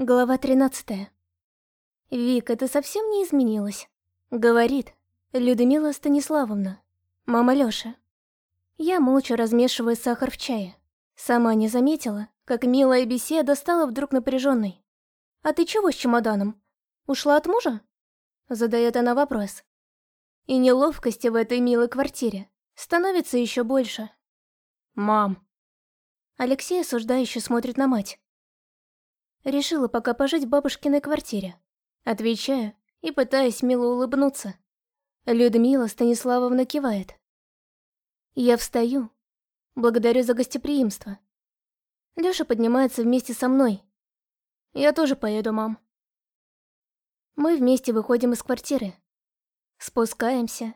Глава 13. Вика, ты совсем не изменилась. Говорит Людмила Станиславовна, мама Лёши. Я молча размешиваю сахар в чае. Сама не заметила, как милая беседа стала вдруг напряженной. «А ты чего с чемоданом? Ушла от мужа?» Задает она вопрос. И неловкости в этой милой квартире становится еще больше. «Мам». Алексей осуждающе смотрит на мать. Решила пока пожить в бабушкиной квартире. Отвечаю и пытаюсь мило улыбнуться. Людмила Станиславовна кивает. Я встаю. Благодарю за гостеприимство. Лёша поднимается вместе со мной. Я тоже поеду, мам. Мы вместе выходим из квартиры. Спускаемся.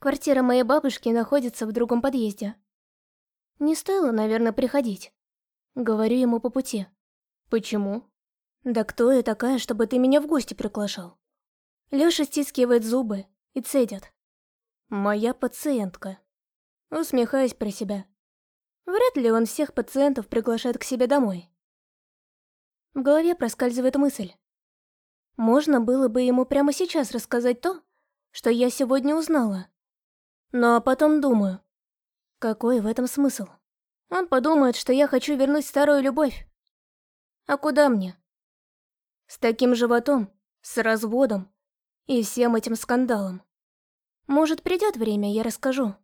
Квартира моей бабушки находится в другом подъезде. Не стоило, наверное, приходить. Говорю ему по пути. Почему? Да кто я такая, чтобы ты меня в гости приглашал? Лёша стискивает зубы и цедит. Моя пациентка. Усмехаюсь про себя. Вряд ли он всех пациентов приглашает к себе домой. В голове проскальзывает мысль. Можно было бы ему прямо сейчас рассказать то, что я сегодня узнала. Но потом думаю, какой в этом смысл? Он подумает, что я хочу вернуть старую любовь. А куда мне? С таким животом, с разводом и всем этим скандалом. Может, придет время, я расскажу.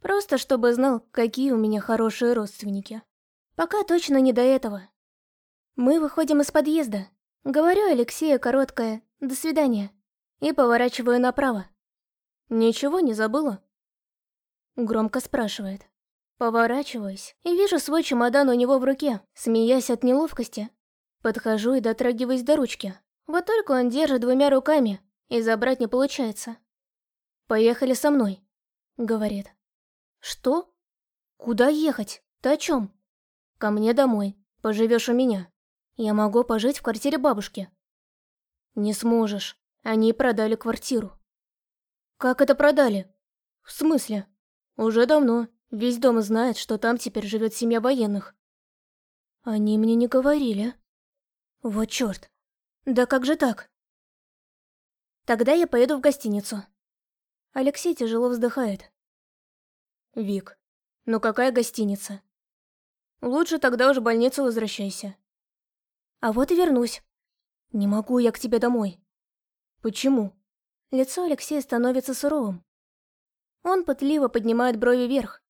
Просто чтобы знал, какие у меня хорошие родственники. Пока точно не до этого. Мы выходим из подъезда. Говорю Алексею короткое «до свидания» и поворачиваю направо. «Ничего не забыла?» Громко спрашивает. Поворачиваюсь и вижу свой чемодан у него в руке, смеясь от неловкости, Подхожу и дотрагиваюсь до ручки. Вот только он держит двумя руками, и забрать не получается. «Поехали со мной», — говорит. «Что? Куда ехать? Ты о чем?» «Ко мне домой. Поживешь у меня. Я могу пожить в квартире бабушки». «Не сможешь. Они продали квартиру». «Как это продали?» «В смысле?» «Уже давно. Весь дом знает, что там теперь живет семья военных». «Они мне не говорили». Вот чёрт. Да как же так? Тогда я поеду в гостиницу. Алексей тяжело вздыхает. Вик, ну какая гостиница? Лучше тогда уж в больницу возвращайся. А вот и вернусь. Не могу я к тебе домой. Почему? Лицо Алексея становится суровым. Он пытливо поднимает брови вверх.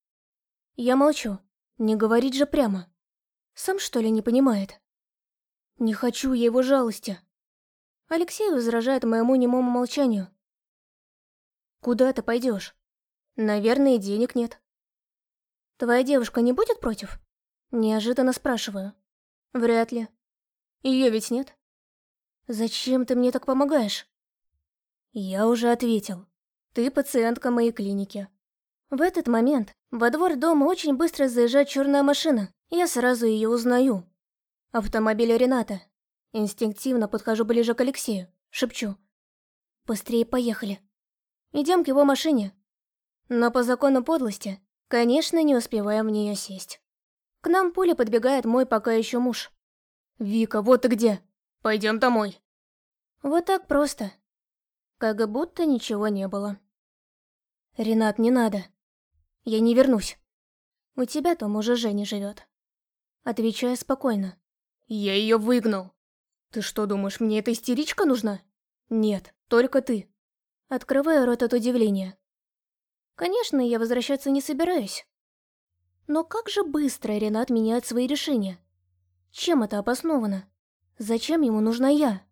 Я молчу. Не говорить же прямо. Сам что ли не понимает? Не хочу я его жалости. Алексей возражает моему немому молчанию. Куда ты пойдешь? Наверное, денег нет. Твоя девушка не будет против? Неожиданно спрашиваю. Вряд ли. Ее ведь нет. Зачем ты мне так помогаешь? Я уже ответил. Ты пациентка моей клиники. В этот момент во двор дома очень быстро заезжает черная машина. Я сразу ее узнаю. Автомобиль Рената. Инстинктивно подхожу ближе к Алексею, шепчу. Быстрее поехали. Идем к его машине. Но по закону подлости, конечно, не успеваем в нее сесть. К нам пуля подбегает мой пока еще муж. «Вика, вот ты где! Пойдем домой!» Вот так просто. Как будто ничего не было. «Ренат, не надо. Я не вернусь. У тебя там уже Женя живет. Отвечаю спокойно. Я ее выгнал. Ты что думаешь, мне эта истеричка нужна? Нет, только ты. Открываю рот от удивления. Конечно, я возвращаться не собираюсь. Но как же быстро Ренат меняет свои решения? Чем это обосновано? Зачем ему нужна я?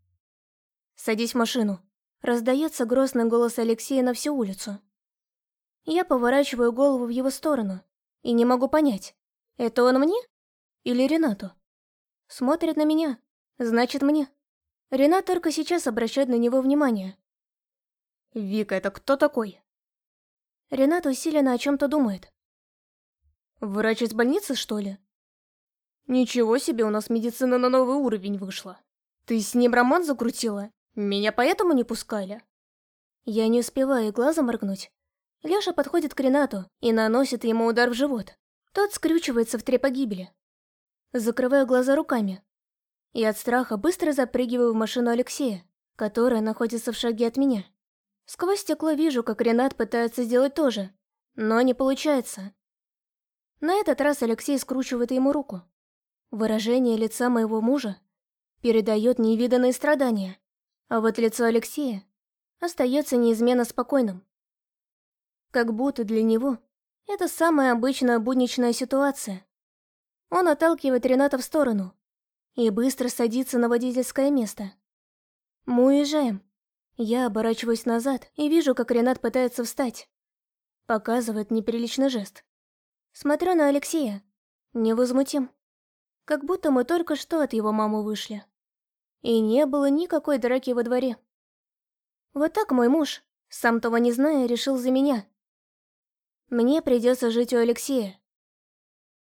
Садись в машину. Раздается грозный голос Алексея на всю улицу. Я поворачиваю голову в его сторону и не могу понять, это он мне или Ренату? Смотрит на меня. Значит, мне. Ренат только сейчас обращает на него внимание. «Вика, это кто такой?» Ренат усиленно о чем-то думает. «Врач из больницы, что ли?» «Ничего себе, у нас медицина на новый уровень вышла. Ты с ним роман закрутила? Меня поэтому не пускали?» Я не успеваю глазом моргнуть. Лёша подходит к Ренату и наносит ему удар в живот. Тот скрючивается в три погибели. Закрываю глаза руками. и от страха быстро запрыгиваю в машину Алексея, которая находится в шаге от меня. Сквозь стекло вижу, как Ренат пытается сделать то же, но не получается. На этот раз Алексей скручивает ему руку. Выражение лица моего мужа передает невиданные страдания, а вот лицо Алексея остается неизменно спокойным. Как будто для него это самая обычная будничная ситуация. Он отталкивает Рената в сторону и быстро садится на водительское место. Мы уезжаем. Я оборачиваюсь назад и вижу, как Ренат пытается встать. Показывает неприличный жест. Смотрю на Алексея. Невозмутим. Как будто мы только что от его мамы вышли. И не было никакой драки во дворе. Вот так мой муж, сам того не зная, решил за меня. Мне придется жить у Алексея.